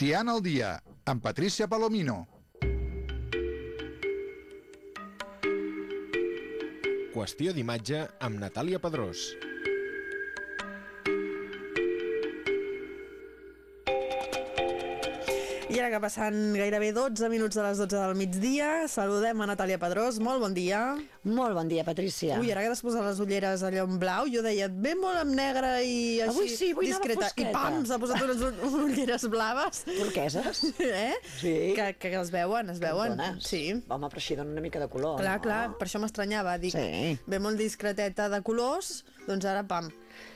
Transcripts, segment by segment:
Tiana al dia, amb Patricia Palomino. Qüestió d'imatge amb Natàlia Pedrós. I ara que passen gairebé 12 minuts de les 12 del migdia, saludem a Natàlia Pedrós. Molt bon dia. Molt bon dia, Patricia. Ui, ara que t'has posat les ulleres allò en blau, jo deia, ve molt amb negre i així Avui sí, avui discreta. I pam, s'ha posat unes ul- ulleres blaves. Turqueses? Eh? Sí. Que, que es veuen, es veuen. Dones. Sí. Home, però així dona una mica de color. Clar, no? clar, per això m'estranyava. Dic, Sí. ve molt discreteta de colors, doncs ara pam.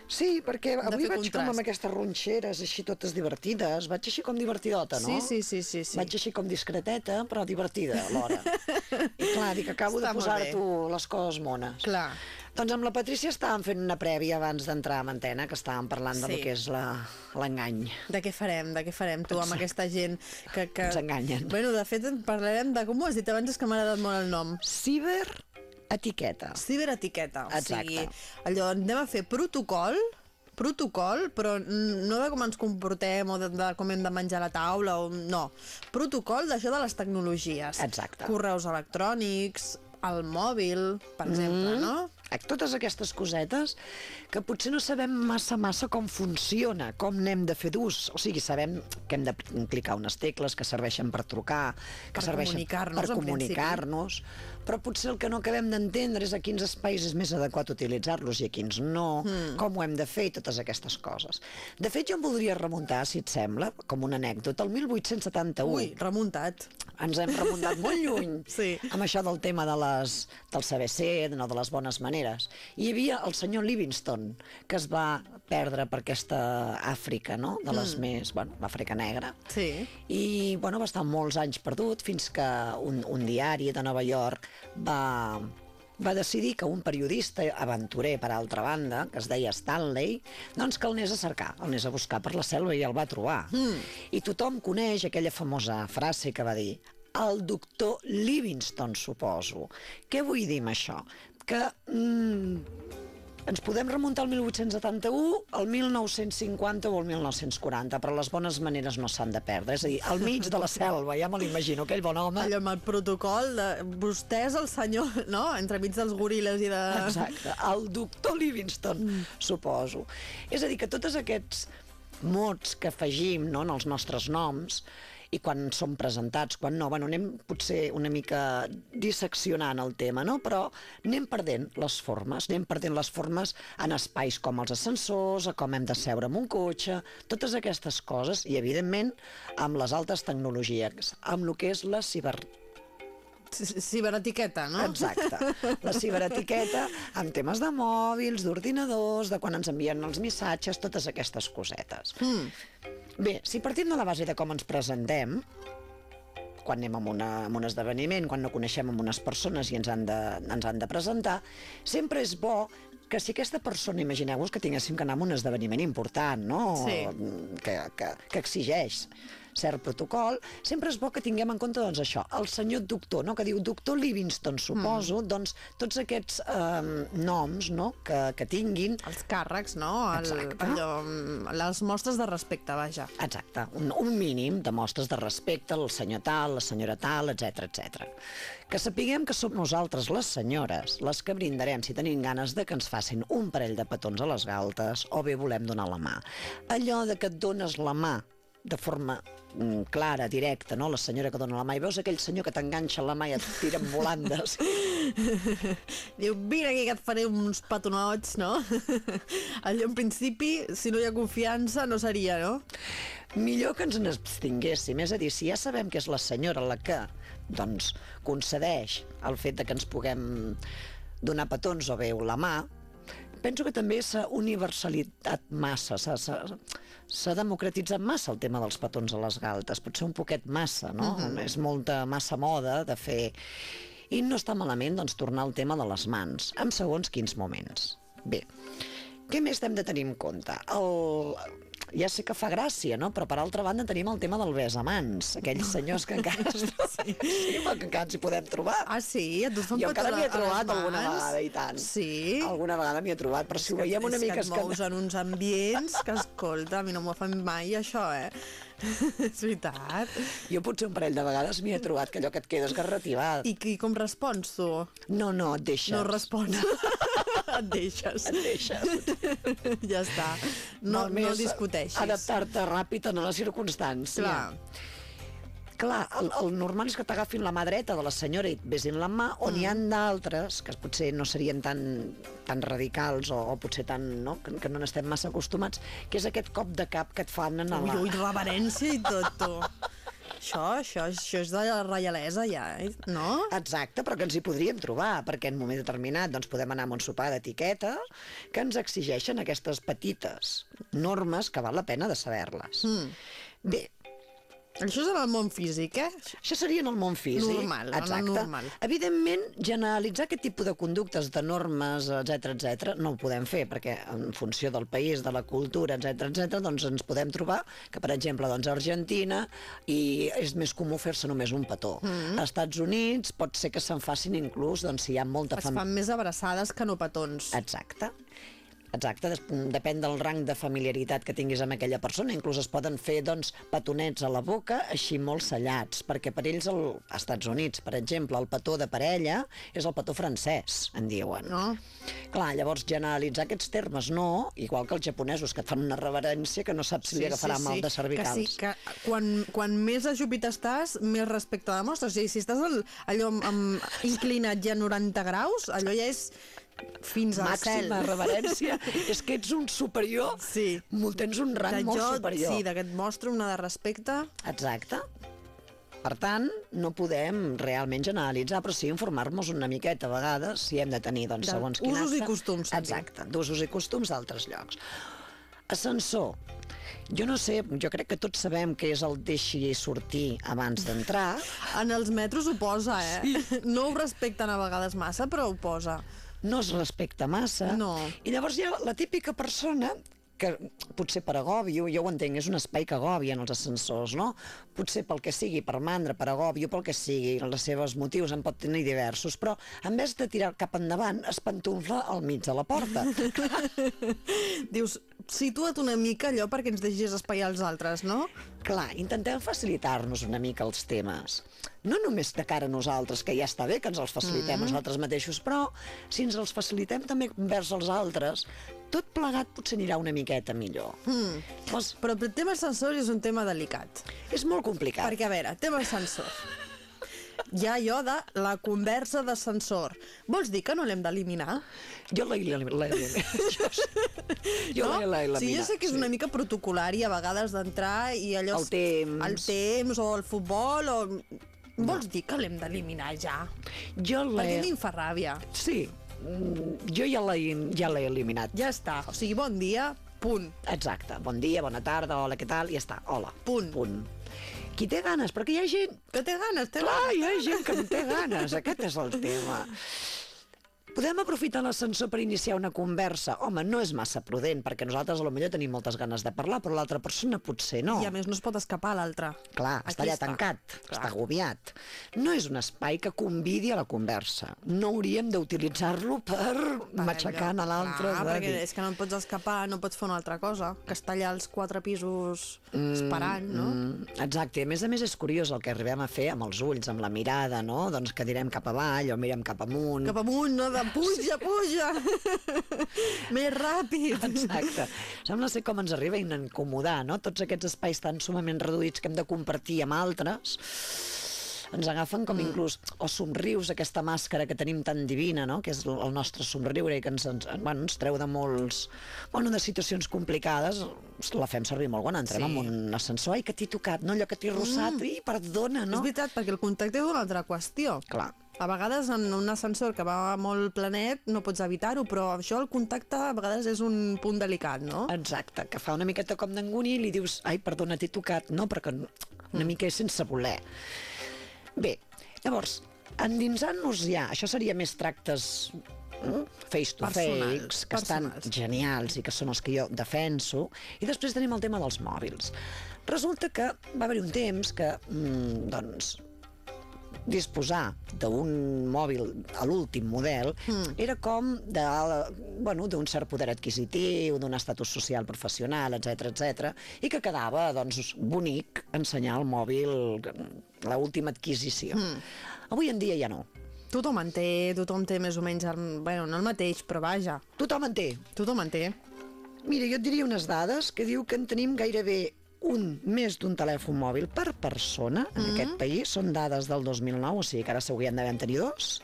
Sí, perquè avui vaig com contrast. amb aquestes ronxeres així totes divertides. Vaig així com divertidota, no? Sí, sí, sí, sí, sí. Vaig així com discreteta, però divertida alhora. I clar, dic, acabo Està de molt posar bé. tu les coses mones. Clar. Doncs amb la Patrícia estàvem fent una prèvia abans d'entrar a antena, que estàvem parlant de Sí. lo que és la- l'engany. De què farem, de què farem tu amb aquesta gent que... que... Ens enganyen. Bueno, de fet, en parlarem de... Com ho has dit abans? És que m'ha agradat molt el nom. Ciber etiqueta. Ciberetiqueta. O Exacte. sigui, allò, anem a fer protocol protocol, però no de com ens comportem o de, de com hem de menjar a la taula, o no. Protocol d'això de les tecnologies. Exacte. Correus electrònics, el mòbil, per exemple, no? Totes aquestes cosetes que potser no sabem massa massa com funciona, com n'hem de fer d'ús. O sigui, sabem que hem de clicar unes tecles que serveixen per trucar, que Per serveixen comunicar-nos, per comunicar-nos, però potser el que no acabem d'entendre és a quins espais és més adequat utilitzar-los i a quins no, mm. com ho hem de fer i totes aquestes coses. De fet, jo em voldria remuntar, si et sembla, com una anècdota, el 1871. Ui, remuntat. Ens hem remuntat molt lluny Sí. amb això del tema de les, del CBC, no, de les bones maneres. Hi havia el senyor Livingston, que es va perdre per aquesta Àfrica, no?, de les mm. més... Bueno, l'Àfrica negra. Sí. I, bueno, va estar molts anys perdut fins que un, un diari de Nova York va, va decidir que un periodista aventurer, per altra banda, que es deia Stanley, doncs que el anés a cercar, el anés a buscar per la selva i el va trobar. Mm. I tothom coneix aquella famosa frase que va dir el doctor Livingston, suposo. Què vull dir amb això? Que mm, ens podem remuntar al 1871, al 1950 o al 1940, però les bones maneres no s'han de perdre. És a dir, al mig de la selva, ja me l'imagino, aquell bon home... Allò amb el protocol de... Vostè és el senyor, no? Entremig dels goril·les i de... Exacte, el doctor Livingston, mm. suposo. És a dir, que tots aquests mots que afegim no, en els nostres noms i quan són presentats, quan no, bueno, anem potser una mica disseccionant el tema, no? però anem perdent les formes, anem perdent les formes en espais com els ascensors, a com hem de seure en un cotxe, totes aquestes coses, i evidentment amb les altes tecnologies, amb el que és la ciber Ciberetiqueta, no? Exacte. La ciberetiqueta amb temes de mòbils, d'ordinadors, de quan ens envien els missatges, totes aquestes cosetes. Mm. Bé, si partim de la base de com ens presentem, quan anem a, una, a un esdeveniment, quan no coneixem amb unes persones i ens han, de, ens han de presentar, sempre és bo que si aquesta persona, imagineu-vos que tinguéssim que anar a un esdeveniment important, no? Sí. que, que, que exigeix cert protocol, sempre és bo que tinguem en compte doncs, això, el senyor doctor, no? que diu doctor Livingston, suposo, mm. doncs tots aquests eh, noms no? que, que tinguin Els càrrecs, no? El, Exacte. allò, mm, les mostres de respecte, vaja. Exacte, un, un mínim de mostres de respecte al senyor tal, la senyora tal, etc etc. Que sapiguem que som nosaltres, les senyores, les que brindarem si tenim ganes de que ens facin un parell de petons a les galtes o bé volem donar la mà. Allò de que et dones la mà de forma clara, directa, no? La senyora que dona la mà i veus aquell senyor que t'enganxa la mà i et tira amb volandes. Diu, vine aquí que et faré uns petonots, no? Allò, en principi, si no hi ha confiança, no seria, no? Millor que ens n'abstinguéssim, és a dir, si ja sabem que és la senyora la que doncs, concedeix el fet de que ens puguem donar petons o bé la mà, penso que també s'ha universalitat massa, s'ha- s'ha democratitzat massa el tema dels petons a les galtes, potser un poquet massa, no? Uh -huh. És molta massa moda de fer... I no està malament, doncs, tornar al tema de les mans, en segons quins moments. Bé, què més hem de tenir en compte? El... Ja sé que fa gràcia, no? Però per altra banda tenim el tema del besamans, aquells senyors que encara es troben, sí, que encara ens hi podem trobar. Ah, sí? Et Jo encara m'hi he trobat alguna vegada, i tant. Sí? Alguna vegada m'hi he trobat, però si ho veiem una és mica... que et mous en uns ambients que, escolta, a mi no m'ho fan mai, això, eh? És veritat. Jo potser un parell de vegades m'hi he trobat que allò que et queda esgarrativat. I, I com respons, tu? No, no, et deixes. No respons. Et deixes. Et deixes. ja està. No, no Només discuteixis. Adaptar-te ràpid a la circumstància. Clar. Clar, el, el normal és que t'agafin la mà dreta de la senyora i et besin la mà, on Mm. hi han d'altres, que potser no serien tan, tan radicals o, o potser tan, no, que, que no n'estem massa acostumats, que és aquest cop de cap que et fan en la... Ui, ui, reverència i tot, tu. Això, això, això és de la reialesa, ja, eh? no? Exacte, però que ens hi podríem trobar, perquè en un moment determinat doncs, podem anar a un sopar d'etiqueta que ens exigeixen aquestes petites normes que val la pena de saber-les. Mm. Bé, Això és en el món físic, eh? Això seria en el món físic. Normal, Exacte. normal. Evidentment, generalitzar aquest tipus de conductes, de normes, etc etc, no ho podem fer, perquè en funció del país, de la cultura, etc etc, doncs ens podem trobar que, per exemple, doncs, a Argentina i és més comú fer-se només un petó. Mm -hmm. Als Estats Units pot ser que se'n facin inclús doncs, si hi ha molta Es fan més abraçades que no petons. Exacte. Exacte, depèn del rang de familiaritat que tinguis amb aquella persona. Inclús es poden fer doncs, petonets a la boca, així molt sellats, perquè per ells, el, als Estats Units, per exemple, el petó de parella és el petó francès, en diuen. No? Clar, llavors generalitzar aquests termes no, igual que els japonesos, que et fan una reverència que no saps si li agafarà mal de cervicals. Que sí, que quan, quan més ajupit estàs, més respecte demostres. O sigui, si estàs al, allò amb, amb, inclinat ja a 90 graus, allò ja és fins al cel. Màxima reverència. és que ets un superior. Sí. Molt, tens un rang Que molt jo, superior. Sí, d'aquest mostre una de respecte. Exacte. Per tant, no podem realment generalitzar, però sí informar-nos una miqueta a vegades si hem de tenir doncs, De segons quin usos i costums. Exacte, d'usos i costums d'altres llocs. Ascensor. Jo no sé, jo crec que tots sabem que és el deixi sortir abans d'entrar. En els metros ho posa, eh? Sí. No ho respecten a vegades massa, però ho posa. No es respecta massa. No. I llavors hi ha la típica persona que potser per agòbio, jo ho entenc, és un espai que agòbia en els ascensors, no? Potser pel que sigui, per mandra, per agòbio, pel que sigui, els seus motius en pot tenir diversos, però en vez de tirar cap endavant, es pantufla al mig de la porta. Dius, situa't una mica allò perquè ens deixis espai als altres, no? Clar, intentem facilitar-nos una mica els temes. No només de cara a nosaltres, que ja està bé que ens els facilitem mm. nosaltres mateixos, però si ens els facilitem també vers els altres, tot plegat potser anirà una miqueta millor. Mm. Doncs Però el tema ascensor és un tema delicat. és molt complicat. Perquè, a veure, tema ascensor. Hi ha allò de la conversa d'ascensor. Vols dir que no l'hem d'eliminar? Jo l'he l'he- l'he- Jo, jo no? l'he l'he eliminat. Sí, jo sé que és una mica protocolari a vegades d'entrar i allò... El temps. El temps o el futbol o... Vols dir que l'hem d'eliminar ja? Jo Perquè a mi l'he... em fa ràbia. Sí, jo ja l'he ja eliminat. Ja està. O sigui, bon dia, punt. Exacte. Bon dia, bona tarda, hola, què tal? Ja està, hola. Punt. Punt. Qui té ganes? Perquè hi ha gent... Que té ganes, té Clar, ganes. hi ha gent que en té ganes, aquest és el tema. Podem aprofitar l'ascensor per iniciar una conversa? Home, no és massa prudent, perquè nosaltres a lo millor tenim moltes ganes de parlar, però l'altra persona potser no. I a més no es pot escapar l'altre. Clar, Aquí està allà està. tancat, Clar. està agobiat. No és un espai que convidi a la conversa. No hauríem d'utilitzar-lo per matxacar a l'altre. Clar, perquè dir, és que no et pots escapar, no pots fer una altra cosa, que està allà als quatre pisos esperant, no? Mm, exacte, a més a més és curiós el que arribem a fer amb els ulls, amb la mirada, no? Doncs que direm cap avall o mirem cap amunt. Cap amunt, no? De puja, puja! Més ràpid! Exacte. Sembla ser com ens arriba a incomodar, no? Tots aquests espais tan sumament reduïts que hem de compartir amb altres ens agafen com inclús, o somrius, aquesta màscara que tenim tan divina, no? que és el nostre somriure i que ens, ens, bueno, ens treu de molts... Bueno, de situacions complicades, la fem servir molt quan entrem Sí. en un ascensor. Ai, que t'he tocat, no? Allò que t'he rossat, mm. i perdona, És no? veritat, perquè el contacte és una altra qüestió. Clar. A vegades en un ascensor que va molt planet no pots evitar-ho, però això, el contacte, a vegades és un punt delicat, no? Exacte, que fa una miqueta com d'angúnia i li dius, ai, perdona, t'he tocat. No, perquè una mica és sense voler. Bé, llavors, endinsant-nos ja, això seria més tractes mm, face to Personals, face, que estan personals. genials i que són els que jo defenso, i després tenim el tema dels mòbils. Resulta que va haver un temps que, mm, doncs, disposar d'un mòbil a l'últim model mm. era com de, bueno, d'un cert poder adquisitiu, d'un estatus social professional, etc etc i que quedava doncs, bonic ensenyar el mòbil, l'última adquisició. Mm. Avui en dia ja no. Tothom en té, tothom té més o menys, el, bueno, no el mateix, però vaja, Tothom en té. tothom en té. Mira, jo et diria unes dades que diu que en tenim gairebé un més d'un telèfon mòbil per persona en mm -hmm. aquest país. Són dades del 2009, o sigui que ara s'haurien d'haver en tenir dos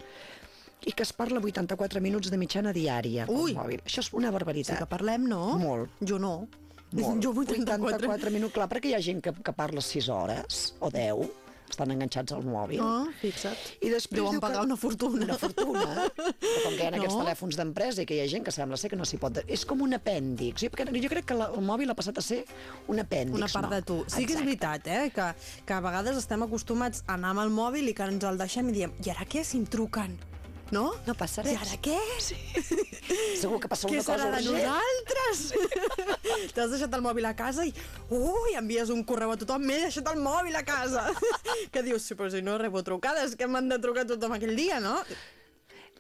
i que es parla 84 minuts de mitjana diària Ui. mòbil. Això és una barbaritat. que parlem, no? Molt. Jo no. Molt. Jo 84. 84 minuts, clar, perquè hi ha gent que, que parla 6 hores o 10, estan enganxats al mòbil. Ah, fixa't. I després Deuen diu que- pagar una fortuna. Una fortuna. Però com que hi ha aquests No. telèfons d'empresa i que hi ha gent que sembla ser que no s'hi pot... És com un apèndix. Jo, jo crec que la, el mòbil ha passat a ser un apèndix. Una part no? de tu. Sí que és veritat, eh? Que, que a vegades estem acostumats a anar amb el mòbil i que ens el deixem i diem, i ara què si em truquen? No? No passa I res. ara què? Sí. Segur que passa Què una cosa serà de urgent. nosaltres? T'has deixat el mòbil a casa i... Ui, envies un correu a tothom, m'he deixat el mòbil a casa. que dius, sí, però si no rebo trucades, que m'han de trucar tothom aquell dia, no?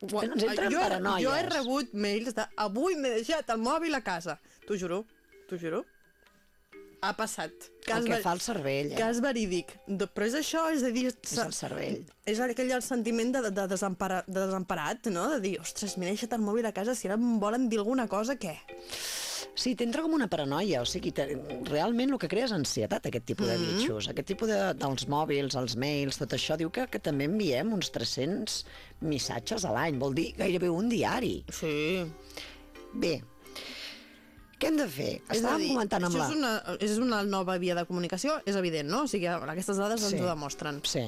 Ens entren jo, paranoies. jo he rebut mails de avui m'he deixat el mòbil a casa. T'ho juro, t'ho juro. Ha passat. El que fa el cervell, eh? Cas verídic. De, però és això, és a dir... És el cervell. És aquell el sentiment de, de, desempara, de desemparat, no? De dir, ostres, m'he deixat el mòbil a casa, si ara em volen dir alguna cosa, què? Sí, t'entra com una paranoia, o sigui, realment el que crea és ansietat, aquest tipus de Mm-hmm. bitxos. Aquest tipus de, dels mòbils, els mails, tot això, diu que, que també enviem uns 300 missatges a l'any, vol dir gairebé un diari. Sí. Bé, què hem de fer? Estàvem comentant amb això la... és una, és una nova via de comunicació, és evident, no? O sigui, aquestes dades Sí. ens ho demostren. Sí.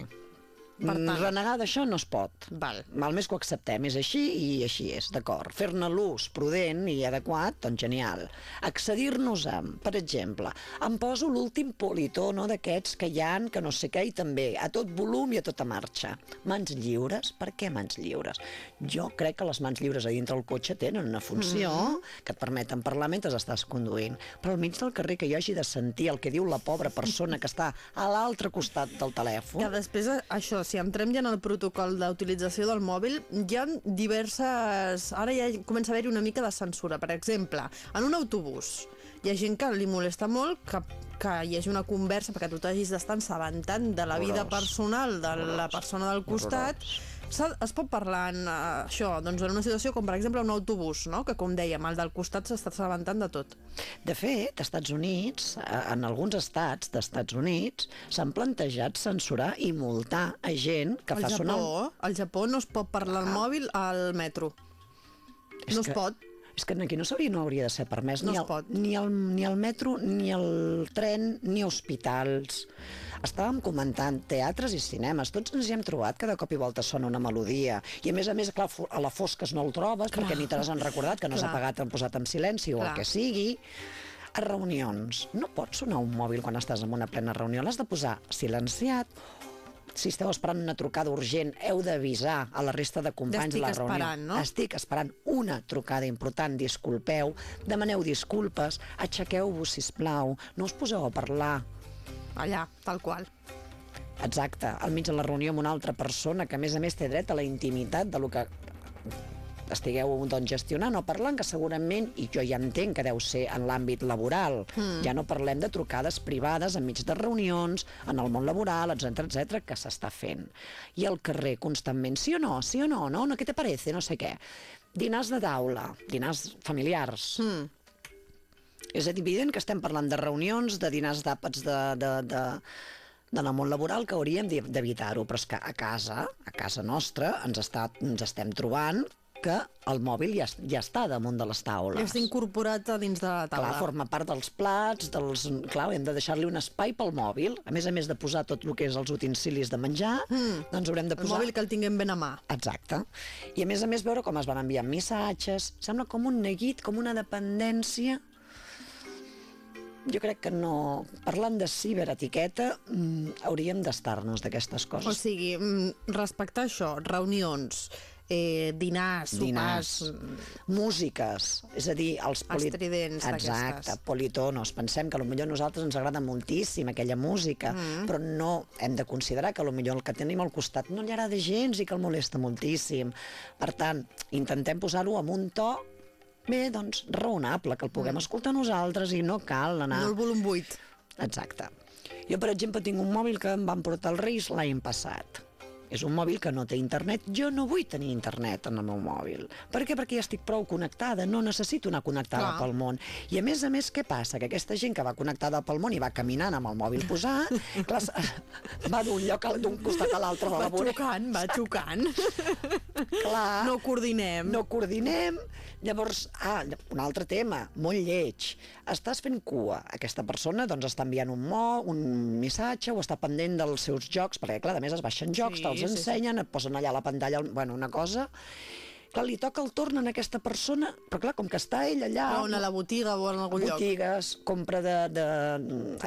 Per Mm, tant- Renegar d'això no es pot. Val. Mal més que ho acceptem, és així i així és, d'acord. Fer-ne l'ús prudent i adequat, doncs genial. Accedir-nos amb, per exemple, em poso l'últim politó, no, d'aquests que hi han, que no sé què, i també a tot volum i a tota marxa. Mans lliures? Per què mans lliures? Jo crec que les mans lliures a dintre el cotxe tenen una funció Mm-hmm. que et permeten parlar mentre estàs conduint, però al mig del carrer que jo hagi de sentir el que diu la pobra persona que està a l'altre costat del telèfon... Que després, això, si entrem ja en el protocol d'utilització del mòbil, hi ha diverses... Ara ja comença a haver-hi una mica de censura. Per exemple, en un autobús hi ha gent que li molesta molt que, que hi hagi una conversa perquè tu t'hagis d'estar assabentant de la vida personal de la persona del costat. S'ha- Es pot parlar en uh, això, doncs en una situació com per exemple un autobús, no? que com dèiem, el del costat s'està assabentant de tot. De fet, als Estats Units, eh, en alguns estats d'Estats Units, s'han plantejat censurar i multar a gent que Al fa Japó, sonar... al Japó no es pot parlar al mòbil al metro. És no que- es pot. És que aquí no s'hauria no hauria de ser permès No ni, el, pot. ni, el, ni el metro, ni el tren, ni hospitals. Estàvem comentant teatres i cinemes, tots ens hi hem trobat que de cop i volta sona una melodia. I a més a més, clar, a la fosques no el trobes Clar. perquè ni te l'has recordat, que no s'ha apagat, han posat en silenci o Clar. el que sigui. A reunions, no pot sonar un mòbil quan estàs en una plena reunió, l'has de posar silenciat si esteu esperant una trucada urgent, heu d'avisar a la resta de companys de la reunió. esperant, no? Estic esperant una trucada important, disculpeu, demaneu disculpes, aixequeu-vos, sisplau, no us poseu a parlar. Allà, tal qual. Exacte, al mig de la reunió amb una altra persona que, a més a més, té dret a la intimitat de lo que estigueu doncs, gestionant o parlant, que segurament, i jo ja entenc que deu ser en l'àmbit laboral, mm. ja no parlem de trucades privades enmig de reunions, en el món laboral, etc etc que s'està fent. I al carrer constantment, sí o no, sí o no, no, no, què te parece, no sé què. Dinars de taula, dinars familiars, Mm. És evident que estem parlant de reunions, de dinars d'àpats de, de, de, de la món laboral que hauríem d'e- d'evitar-ho, però és que a casa, a casa nostra, ens, està, ens estem trobant que el mòbil ja, ja està damunt de les taules. Ja està incorporat a dins de la taula. Clar, forma part dels plats, dels... Clar, hem de deixar-li un espai pel mòbil. A més a més de posar tot el que és els utensilis de menjar, mm. doncs haurem de El posar... mòbil que el tinguem ben a mà. Exacte. I a més a més veure com es van enviar missatges. Sembla com un neguit, com una dependència. Jo crec que no... Parlant de ciberetiqueta, mm, hauríem d'estar-nos d'aquestes O coses. sigui, mm, respectar això, reunions, eh, dinars, dinars, sopars... músiques, és a dir, els... Els tridents Exacte, d'aquestes. politonos. Pensem que potser a nosaltres ens agrada moltíssim aquella música, mm. però no hem de considerar que potser el que tenim al costat no li agrada gens i que el molesta moltíssim. Per tant, intentem posar-ho amb un to bé, doncs, raonable, que el puguem mm. escoltar nosaltres i no cal anar... No el volum 8. Exacte. Jo, per exemple, tinc un mòbil que em van portar els Reis l'any passat. És un mòbil que no té internet. Jo no vull tenir internet en el meu mòbil. Per què? Perquè ja estic prou connectada. No necessito anar connectada Clar. pel món. I a més a més, què passa? Que aquesta gent que va connectada pel món i va caminant amb el mòbil posat, clar, va d'un lloc d'un costat a l'altre de Va la vorera. xocant, va xocant. Clar. No coordinem. No coordinem. Llavors, ah, un altre tema, molt lleig. Estàs fent cua. Aquesta persona doncs, està enviant un mo, un missatge, o està pendent dels seus jocs, perquè, clar, a més es baixen jocs, Sí, te'ls sí, sí. ensenyen, et posen allà a la pantalla, bueno, una cosa... Clar, li toca el torn a aquesta persona, però clar, com que està ell allà... O en la botiga o en algun lloc. botigues, compra de, de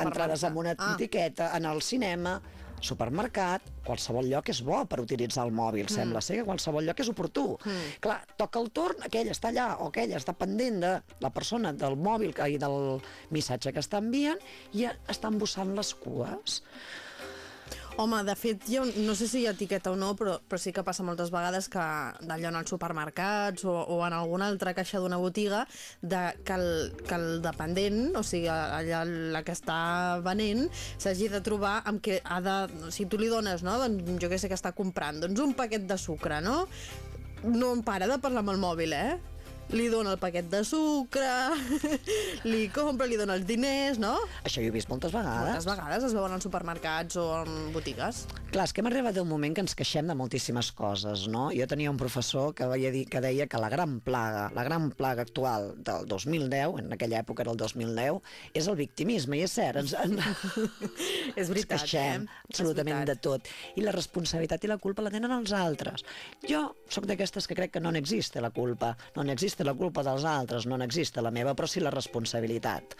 entrades amb una Ah. etiqueta, en el cinema, supermercat, qualsevol lloc és bo per utilitzar el mòbil, mm. sembla ser que qualsevol lloc és oportú. Mm. Clar, toca el torn, aquell està allà o aquell està pendent de la persona del mòbil i del missatge que està enviant i està embossant les cues. Home, de fet, jo no sé si hi ha etiqueta o no, però, però sí que passa moltes vegades que d'allò en els supermercats o, o en alguna altra caixa d'una botiga de, que, el, que el dependent, o sigui, allà la que està venent, s'hagi de trobar amb que ha de... Si tu li dones, no?, doncs jo què sé que està comprant, doncs un paquet de sucre, no? No em para de parlar amb el mòbil, eh? Li dona el paquet de sucre, li compra, li dona els diners, no? Això ho he vist moltes vegades. Moltes vegades es veuen en supermercats o en botigues. Clar, és que hem arribat a un moment que ens queixem de moltíssimes coses, no? Jo tenia un professor que, veia dir, que deia que la gran plaga, la gran plaga actual del 2010, en aquella època era el 2010, és el victimisme, i és cert, ens, en, És veritat, ens queixem eh? absolutament de tot. I la responsabilitat i la culpa la tenen els altres. Jo sóc d'aquestes que crec que no n'existe la culpa, no n'existe la culpa dels altres, no n'existe la meva, però sí la responsabilitat.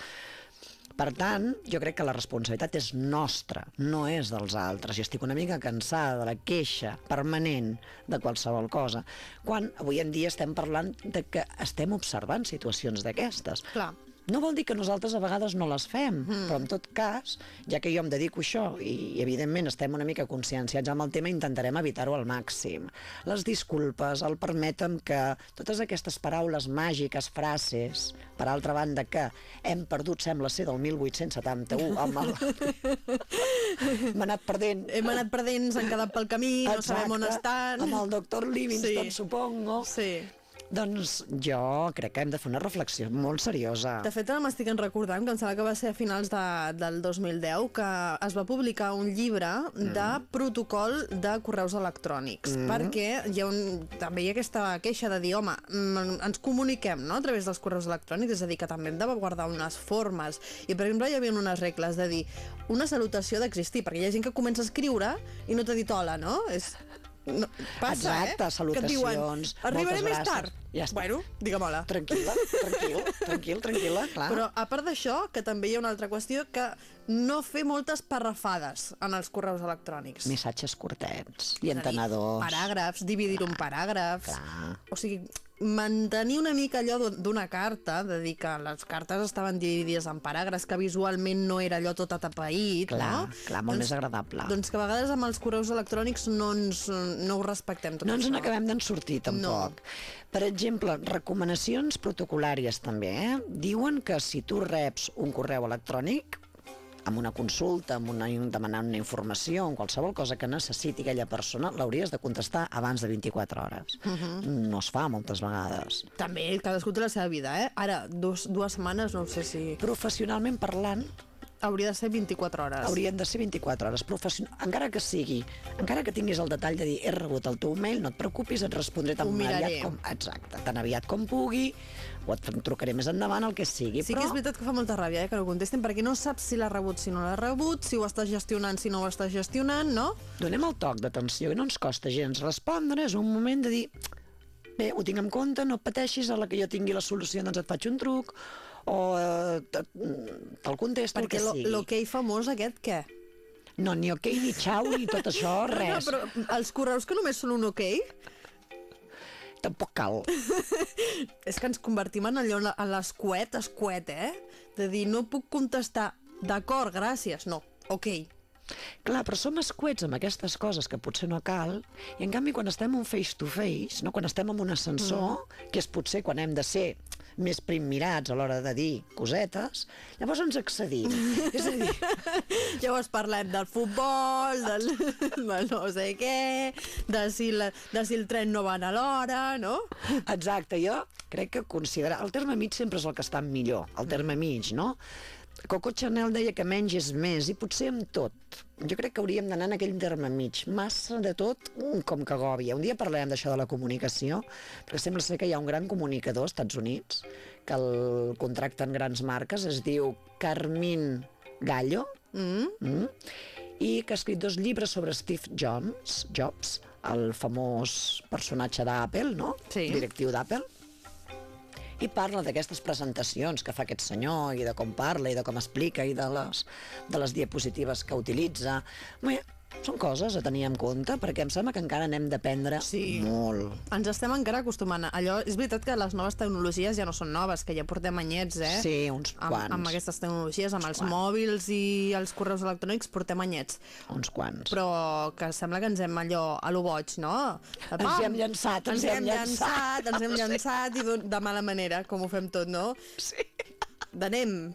Per tant, jo crec que la responsabilitat és nostra, no és dels altres. Jo estic una mica cansada de la queixa permanent de qualsevol cosa, quan avui en dia estem parlant de que estem observant situacions d'aquestes. Clar. No vol dir que nosaltres a vegades no les fem, mm. però en tot cas, ja que jo em dedico a això i, i evidentment estem una mica conscienciats amb el tema, intentarem evitar-ho al màxim. Les disculpes, el permetem que totes aquestes paraules màgiques, frases, per altra banda que hem perdut, sembla ser, del 1871, amb el... M'ha anat perdent... Hem anat perdent, s'han quedat pel camí, no sabem on Exacte, estan. Amb el doctor Livingston, Sí. supongo. Sí. Doncs jo crec que hem de fer una reflexió molt seriosa. De fet, ara m'estic en recordant que em sembla que va ser a finals de, del 2010 que es va publicar un llibre de protocol de correus electrònics, perquè hi ha un, també hi ha aquesta queixa de dir, home, mm, ens comuniquem no, a través dels correus electrònics, és a dir, que també hem de guardar unes formes. I, per exemple, hi havia unes regles de dir una salutació d'existir, perquè hi ha gent que comença a escriure i no t'ha dit hola, no? És, no, passa, Exacte, eh? Que et diuen, salutacions, arribaré més gràcies." tard. Ja està. Bueno, digue'm hola. Tranquil·la, tranquil, tranquil, tranquil·la, clar. Però a part d'això, que també hi ha una altra qüestió, que no fer moltes parrafades en els correus electrònics. Missatges curtets i entenedors. Paràgrafs, dividir-ho en paràgrafs. Clar. O sigui, mantenir una mica allò d'un- d'una carta, de dir que les cartes estaven dividides en paràgrafs, que visualment no era allò tot atapeït, Clar, no? clar, molt més agradable. Doncs que a vegades amb els correus electrònics no, ens, no ho respectem tot No ens n'acabem d'en sortir, tampoc. Per exemple, recomanacions protocolàries també, eh? Diuen que si tu reps un correu electrònic amb una consulta, amb una, demanant una informació, amb qualsevol cosa que necessiti aquella persona, l'hauries de contestar abans de 24 hores. Uh -huh. No es fa moltes vegades. També, cadascú té la seva vida, eh? Ara, dos, dues setmanes, no sé si... Professionalment parlant, Hauria de ser 24 hores. haurien de ser 24 hores. Profession... Encara que sigui, encara que tinguis el detall de dir he rebut el teu mail, no et preocupis, et respondré tan aviat com... Exacte, tan aviat com pugui, o et trucaré més endavant, el que sigui, Sí però... que és veritat que fa molta ràbia eh, que no contestin, perquè no saps si l'ha rebut, si no l'ha rebut, si ho estàs gestionant, si no ho estàs gestionant, no? Donem el toc d'atenció i no ens costa gens respondre, és un moment de dir bé, ho tinc en compte, no pateixis, a la que jo tingui la solució doncs et faig un truc, o eh, te- te'l contesto, Perquè el lo- que sigui. l'okei famós aquest, què? No, ni ok, ni xau, ni tot això, res. No, però els correus que només són un ok, tampoc cal. És que ens convertim en allò, en l'escuet, escuet, eh? De dir, no puc contestar, d'acord, gràcies, no, ok. Clar, però som escuets amb aquestes coses que potser no cal, i en canvi quan estem un face-to-face, no? quan estem en un ascensor, mm. que és potser quan hem de ser més primmirats a l'hora de dir cosetes, llavors ens accedim. és a dir, Llavors parlem del futbol, del, del no sé què, de si, la, de si el tren no va a l'hora, no? exacte, jo crec que considerar... El terme mig sempre és el que està millor, el terme mig, no? Coco Chanel deia que menys és més, i potser amb tot. Jo crec que hauríem d'anar en aquell terme mig. Massa de tot, mm, com que agòbia. Un dia parlarem d'això de la comunicació, perquè sembla ser que hi ha un gran comunicador als Estats Units que el contracten grans marques, es diu Carmín Gallo, Mm? mm? i que ha escrit dos llibres sobre Steve Jobs, Jobs el famós personatge d'Apple, no? Sí. directiu d'Apple, i parla d'aquestes presentacions que fa aquest senyor i de com parla i de com explica i de les, de les diapositives que utilitza. Bé, són coses a tenir en compte perquè em sembla que encara n'hem d'aprendre Sí. molt. Ens estem encara acostumant a allò. És veritat que les noves tecnologies ja no són noves, que ja portem anyets, eh? Sí, uns amb, quants. amb aquestes tecnologies, amb els quants. mòbils i els correus electrònics portem anyets. Uns quants. Però que sembla que ens hem allò a lo boig, no? De Ens hi hem llançat, ens hi hem llançat. ens hem llançat i de mala manera, com ho fem tot, no? Sí. D'anem,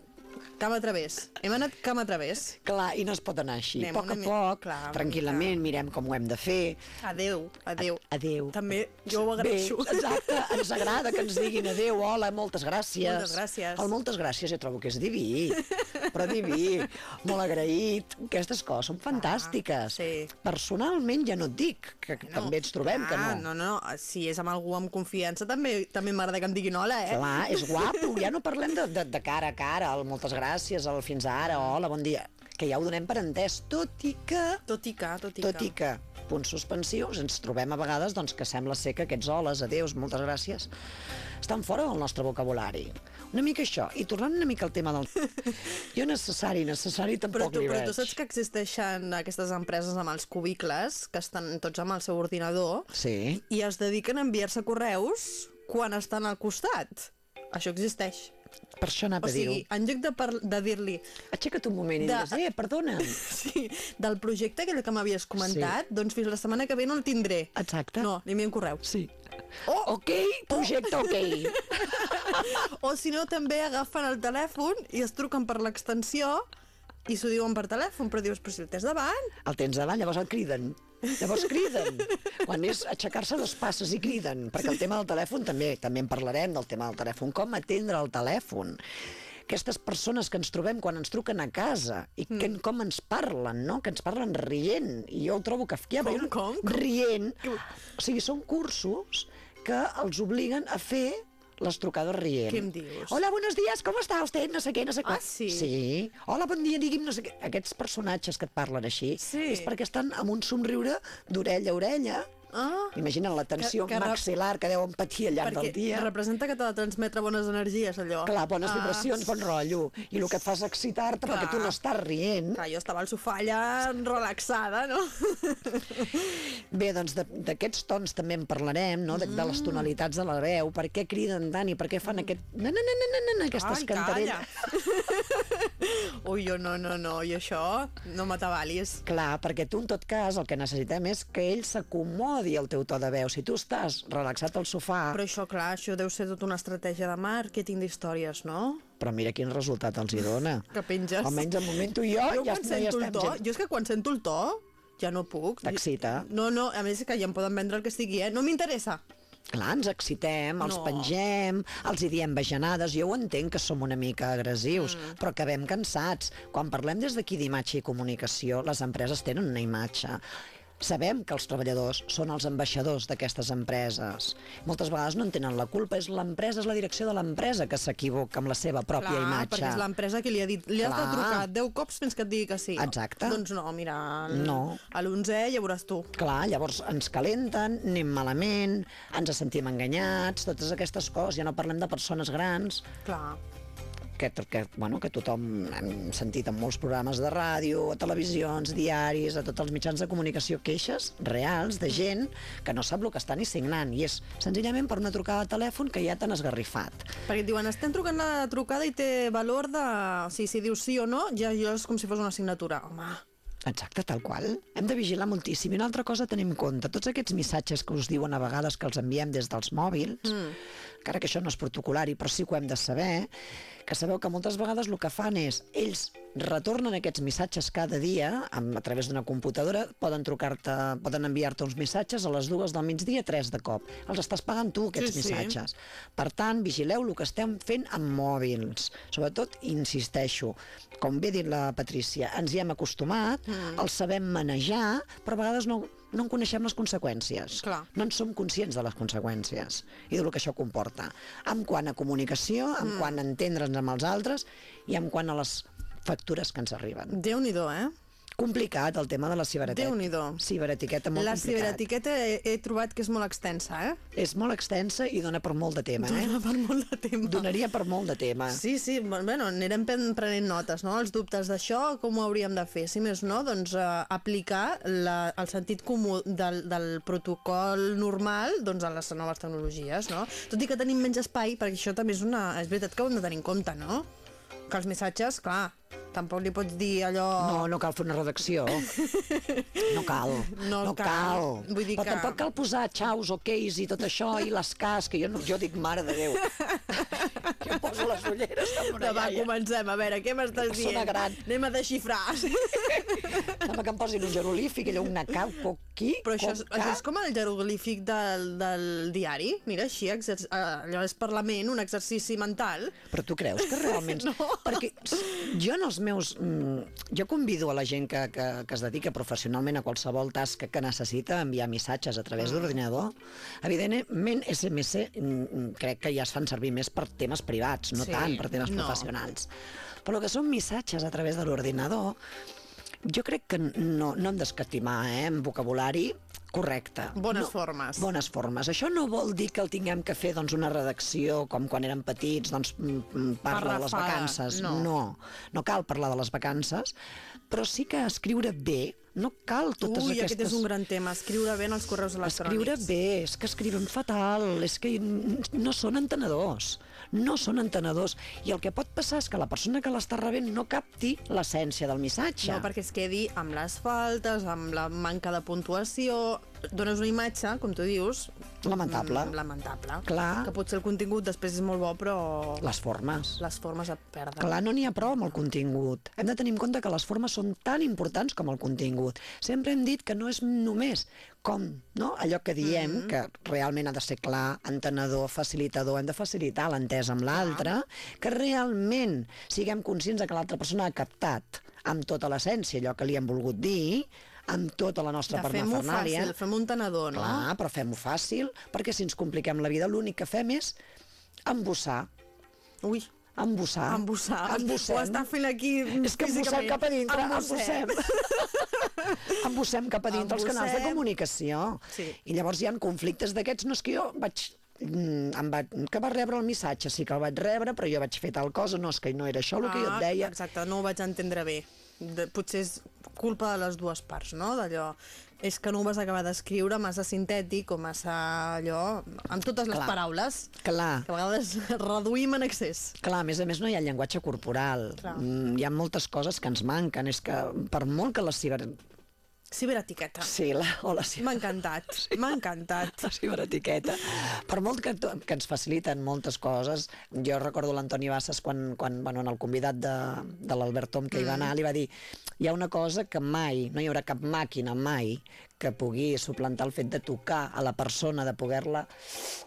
camp a través. Hem anat camp a través. Clar, i no es pot anar així. Anem a poc a mi- poc, clar, tranquil·lament, mirem com ho hem de fer. Adeu, adeu. Adeu. També jo ho agraeixo. Bé, exacte, ens agrada que ens diguin adeu, hola, moltes gràcies. Moltes gràcies. El moltes gràcies jo trobo que és diví, però diví, molt agraït. Aquestes coses són fantàstiques. sí. Personalment ja no et dic, que no, també ens trobem que clar, no. No, no, si és amb algú amb confiança també també m'agrada que em diguin hola, eh? Clar, és guapo, ja no parlem de, de, de cara a cara, el moltes gràcies, el fins ara, hola, bon dia, que ja ho donem per entès, tot i que Tot i que, tot i tot que. i que, punts suspensius, ens trobem a vegades doncs, que sembla ser que aquests holes, adeus, moltes gràcies, estan fora del nostre vocabulari. Una mica això. I tornant una mica al tema del... Jo necessari, necessari Però tampoc tu, li però veig. tu saps que existeixen aquestes empreses amb els cubicles, que estan tots amb el seu ordinador, Sí, i es dediquen a enviar-se correus quan estan al costat. Això existeix. Per això anava O a dir-ho. sigui, en lloc de, par- de dir-li Aixeca't un moment i de- digues, eh, perdona'm. sí, del projecte aquell que m'havies comentat, doncs fins la setmana que ve no el tindré. Exacte. No, li enviem correu. Sí. Oh, ok, projecte ok. O si no, també agafen el telèfon i es truquen per l'extensió i s'ho diuen per telèfon, però dius, però si el tens davant. El tens davant, llavors el criden. Llavors criden. Quan és aixecar-se dos passes i criden. Perquè el tema del telèfon també, també en parlarem del tema del telèfon. Com atendre el telèfon. Aquestes persones que ens trobem quan ens truquen a casa i que, Mm. com ens parlen, no? Que ens parlen rient. I jo ho trobo kafkià. Com, com, com? Rient. O sigui, són cursos que els obliguen a fer les trucades rient. Què em dius? Hola, buenos días, ¿cómo está usted? No sé què, no sé què. Ah, sí? Sí. Hola, bon dia, digui'm no sé què. Aquests personatges que et parlen així Sí. és perquè estan amb un somriure d'orella a orella. Ah, Imagina la tensió Que- que maxil·lar que deuen patir al llarg del dia. representa que t'ha de transmetre bones energies, allò. Clar, bones Ah, vibracions, bon rotllo. I el que et fa és excitar-te perquè tu no estàs rient. Clar, jo estava al sofà allà relaxada, no? Bé, doncs d'aquests tons també en parlarem, no? De, de Mm. les tonalitats de la veu, per què criden tant i per què fan aquest... Na, na, na, na, na, na, aquestes Ai, cantarelles. Ui, jo no, no, no, i això no m'atabalis. Clar, perquè tu en tot cas el que necessitem és que ell s'acomodi al teu to de veu. Si tu estàs relaxat al sofà, Però això, clar, això deu ser tota una estratègia de màrqueting d'històries, no? però mira quin resultat els hi dona. Que penges. Almenys al moment tu i jo, jo ja, no, sento el estem to, gent... jo és que quan sento el to, ja no puc. T'excita. No, no, a més que ja em poden vendre el que estigui, eh? No m'interessa. Clar, ens excitem, els No. pengem, els hi diem bajanades. Jo ho entenc que som una mica agressius, mm. però acabem cansats. Quan parlem des d'aquí d'imatge i comunicació, les empreses tenen una imatge. Sabem que els treballadors són els ambaixadors d'aquestes empreses. Moltes vegades no en tenen la culpa, és l'empresa, és la direcció de l'empresa que s'equivoca amb la seva pròpia Clar, imatge. perquè és l'empresa que li ha dit, li has de Clar. trucar 10 cops fins que et digui que sí. Exacte. Doncs no, mira, el, No. a l'11 ja veuràs tu. Clar, llavors ens calenten, anem malament, ens sentim enganyats, totes aquestes coses. Ja no parlem de persones grans, Clar. Que, que, bueno, que tothom hem sentit en molts programes de ràdio, a televisions, diaris, a tots els mitjans de comunicació, queixes reals de gent que no sap el que està ni signant, i és senzillament per una trucada de telèfon que ja t'han esgarrifat. Perquè et diuen, estem trucant la trucada i té valor de... Sigui, si dius sí o no, ja allò és com si fos una signatura. Home, Exacte, tal qual. Hem de vigilar moltíssim. I una altra cosa a tenir en compte, tots aquests missatges que us diuen a vegades que els enviem des dels mòbils, mm. Encara que això no és protocolari, però sí que ho hem de saber, que sabeu que moltes vegades el que fan és, ells retornen aquests missatges cada dia amb, a través d'una computadora, poden trucar-te, poden enviar-te uns missatges a les dues del migdia, tres de cop. Els estàs pagant tu, aquests Sí, sí. missatges. Per tant, vigileu el que estem fent amb mòbils. Sobretot, insisteixo, com bé dit la Patrícia, ens hi hem acostumat, mm. els sabem manejar, però a vegades no, no en coneixem les conseqüències. Clar. No en som conscients de les conseqüències i del que això comporta. En quant a comunicació, en quant a entendre'ns amb els altres i en quant a les factures que ens arriben. Déu-n'hi-do, eh? Complicat el tema de la ciberetiqueta. Déu-n'hi-do. Ciberetiqueta molt la complicat. ciberetiqueta he, he trobat que és molt extensa, eh? És molt extensa i dona per molt de tema, eh? Dona per molt de tema. Donaria per molt de tema. Sí, sí, bueno, anirem prenent notes, no?, els dubtes d'això, com ho hauríem de fer. Si més no, doncs eh, aplicar la, el sentit comú del, del protocol normal doncs, a les noves tecnologies, no? Tot i que tenim menys espai, perquè això també és una... És veritat que ho hem de tenir en compte, no? Que els missatges, clar, tampoc li pots dir allò... No, no cal fer una redacció. No cal. No no cal. cal. Vull dir Però que- tampoc cal posar xaus, okeis i tot això, i les cas, que jo, no, jo dic, mare de Déu. jo poso les ulleres amb una Ja va, iaia. comencem. A veure, què m'estàs Persona dient? gran. Anem a desxifrar. Sembla que em posin un jeroglífic, allò, una cau, coquí, Però això és, això és com el jeroglífic del, del diari. Mira, així, exer... eh, allò és parlament, un exercici mental. Però tu creus que realment... No. Perquè jo en els meus... mm, Jo convido a la gent que, que, que es dedica professionalment a qualsevol tasca que necessita enviar missatges a través d'ordinador. Evidentment, SMS mm, mm, crec que ja es fan servir més per temes privats, no Sí, tant per temes no. professionals. Però que són missatges a través de l'ordinador, jo crec que no, no hem d'escatimar eh, en vocabulari correcte. Bones no, formes. Bones formes. Això no vol dir que el tinguem que fer doncs, una redacció com quan érem petits, doncs mm, mm, parla de les vacances. no. no, no cal parlar de les vacances, però sí que escriure bé, no cal totes Ui, aquestes... aquest és un gran tema, escriure bé en els correus Escriure electrònics. bé, és que escrivem fatal, és que no són entenedors, no són entenedors. I el que pot passar és que la persona que l'està rebent no capti l'essència del missatge. No, perquè es quedi amb les faltes, amb la manca de puntuació... Dones una imatge, com tu dius... Lamentable. mm, Lamentable. Clar. Que potser el contingut després és molt bo, però Les formes. les formes et perden. Clar, no n'hi ha prou amb el contingut. Hem de tenir en compte que les formes són tan importants com el contingut. Sempre hem dit que no és només com no? allò que diem, mm -hmm. que realment ha de ser clar, entenedor, facilitador, hem de facilitar l'entès amb l'altre, que realment siguem conscients de que l'altra persona ha captat amb tota l'essència allò que li hem volgut dir, amb tota la nostra De fem-ho parnafernàlia. fàcil, fem un tenedor, no? Clar, però fem-ho fàcil, perquè si ens compliquem la vida l'únic que fem és embussar. Ui, Embussar. embussar. Embussem. Ho està fent aquí És que físicament. cap a dintre, Embussem. embussem. embussem cap a dintre els canals de comunicació. Sí. I llavors hi ha conflictes d'aquests, no és que jo vaig mm, em va, que va rebre el missatge, sí que el vaig rebre, però jo vaig fer tal cosa, no, és que no era això el que jo et deia. Ah, Exacte, no ho vaig entendre bé. De, potser és culpa de les dues parts, no? D'allò, és que no ho vas acabar d'escriure massa sintètic o massa allò... amb totes les Clar. paraules, Clar, que a vegades reduïm en excés. clar, a més a més no hi ha llenguatge corporal. Clar. Mm, hi ha moltes coses que ens manquen, és que per molt que la ciber... Ciberetiqueta. Sí, la, o la ciber... M'ha encantat, m'ha encantat. la ciberetiqueta. Per molt que, que ens faciliten moltes coses, jo recordo l'Antoni Bassas quan, quan bueno, en el convidat de, de l'Albert Tom que hi va anar, li va dir hi ha una cosa que mai, no hi haurà cap màquina mai que pugui suplantar el fet de tocar a la persona, de poder-la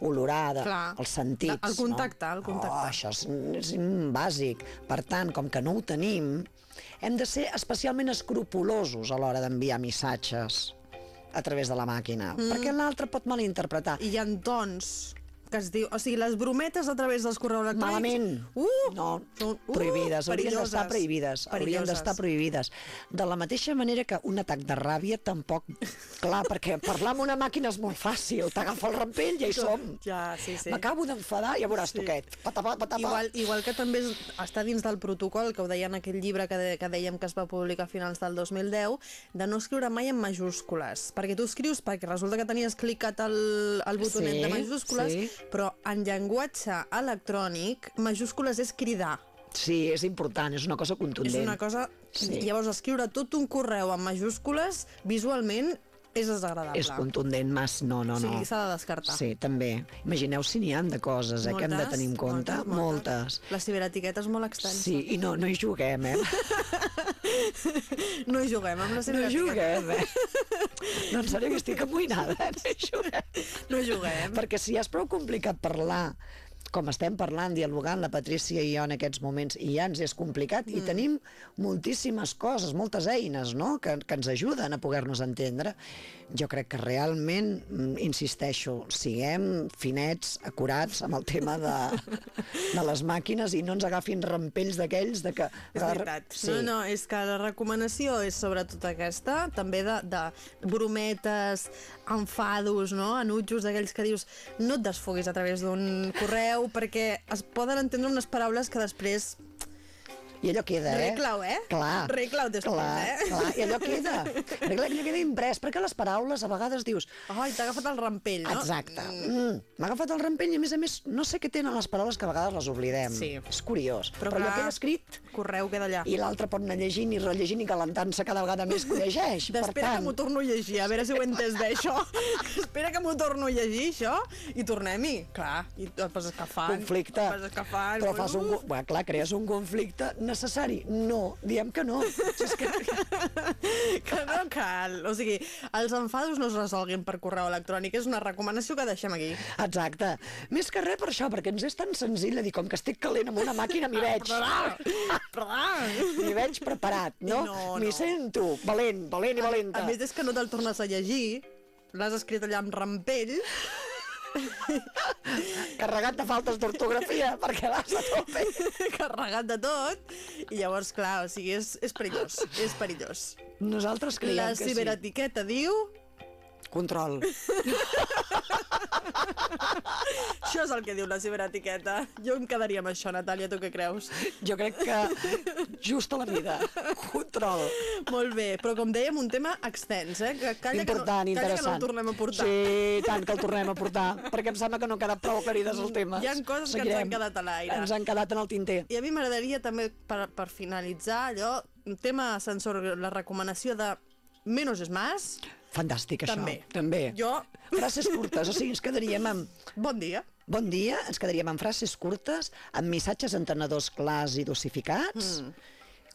olorar, de, Clar. els sentits. El contacte, no? el contacte. Oh, això és, és bàsic. Per tant, com que no ho tenim, hem de ser especialment escrupulosos a l'hora d'enviar missatges a través de la màquina, mm. perquè l'altre pot malinterpretar. I hi ha tons que es diu... O sigui, les brometes a través dels correus electrònics... Malament. Uh! no, són, uh, prohibides, haurien d'estar prohibides. Haurien d'estar prohibides. De la mateixa manera que un atac de ràbia tampoc... Clar, perquè parlar amb una màquina és molt fàcil. T'agafa el rampell i ja hi som. Ja, sí, sí. M'acabo d'enfadar, ja veuràs Sí. tu aquest. Patapà, patapà. Igual, igual que també està dins del protocol, que ho deia en aquell llibre que, de, que dèiem que es va publicar a finals del 2010, de no escriure mai en majúscules. Perquè tu escrius perquè resulta que tenies clicat el, el botonet Sí, de majúscules, sí. Però en llenguatge electrònic, majúscules és cridar. Sí, és important, és una cosa contundent. És una cosa... Sí. Llavors, escriure tot un correu en majúscules, visualment, és desagradable. És contundent, mas, no, no, no. sigui, s'ha de descartar. Sí, també. Imagineu si n'hi han de coses eh, que hem de tenir en compte. Moltes. La ciberetiqueta és molt extensa. Sí, i no, no hi juguem, eh? No hi juguem amb la No hi ciberetiqueta. juguem, eh? No, en sèrio, que estic amoïnada, eh? No hi juguem. No hi juguem. Perquè si ja és prou complicat parlar com estem parlant, dialogant, la Patrícia i jo en aquests moments, i ja ens és complicat, mm. i tenim moltíssimes coses, moltes eines, no?, que, que ens ajuden a poder-nos entendre. Jo crec que realment, mm, insisteixo, siguem finets, acurats amb el tema de, de les màquines i no ens agafin rampells d'aquells de que... És veritat. Sí. No, no, és que la recomanació és sobretot aquesta, també de, de brometes, enfados, no? enutjos d'aquells que dius no et desfoguis a través d'un correu perquè es poden entendre unes paraules que després... I allò queda, eh? Reclau, eh? Clar. Reclau després, clar, eh? Clar, i allò queda. Allò queda imprès, perquè les paraules a vegades dius... Ai, t'ha agafat el rampell, no? Exacte. Mm. M'ha agafat el rampell i, a més a més, no sé què tenen les paraules que a vegades les oblidem. Sí. És curiós. Però Però, allò clar, queda escrit Correu queda allà. i l'altre pot anar llegint i rellegint i calentant-se cada vegada més que ho llegeix. Per Espera que tant, m'ho torno a llegir, a veure si ho he entès bé, això. Espera que m'ho torno a llegir, això, i tornem-hi. Clar, i et vas escafant. conflicte. Et vas escafant. Però fas un... Uh, Bé, clar, crees un conflicte necessari. No, diem que no. Si és que... que no cal. O sigui, els enfados no es resolguin per correu electrònic. És una recomanació que deixem aquí. Exacte. Més que res per això, perquè ens és tan senzill dir, com que estic calent amb una màquina, m'hi veig. Perdó, perdó. M'hi veig preparat, no? No, M'hi no. sento valent, valent i valenta. A més, és que no te'l tornes a llegir. L'has escrit allà amb rampell. Carregat de faltes d'ortografia, perquè vas a tope. carregat de tot, i llavors, clar, o sigui, és, és perillós, és perillós. Nosaltres creiem La que ciberetiqueta diu... Control. Això és el que diu la ciberetiqueta. Jo em quedaria amb això, Natàlia, tu què creus? Jo crec que just a la vida. Control. Molt bé, però com dèiem, un tema extens, eh? Que calla, Important, que no, calla que no el tornem a portar. Sí, tant que el tornem a portar, perquè em sembla que no han quedat prou aclarides els temes. Hi ha coses que ens han quedat a l'aire. Ens han quedat en el tinter. I a mi m'agradaria també, per, per finalitzar, allò, un tema sensor, la recomanació de menos és más. Fantàstic, això. També. També. Jo- Frases curtes, o sigui, ens quedaríem amb... Bon dia. Bon dia, ens quedaríem amb frases curtes, amb missatges entenedors clars i dosificats. Mm.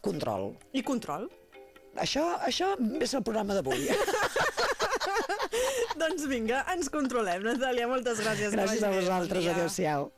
Control. I control. Això, això és el programa d'avui. doncs vinga, ens controlem, Natàlia. Moltes gràcies. Gràcies a vosaltres. Adéu-siau.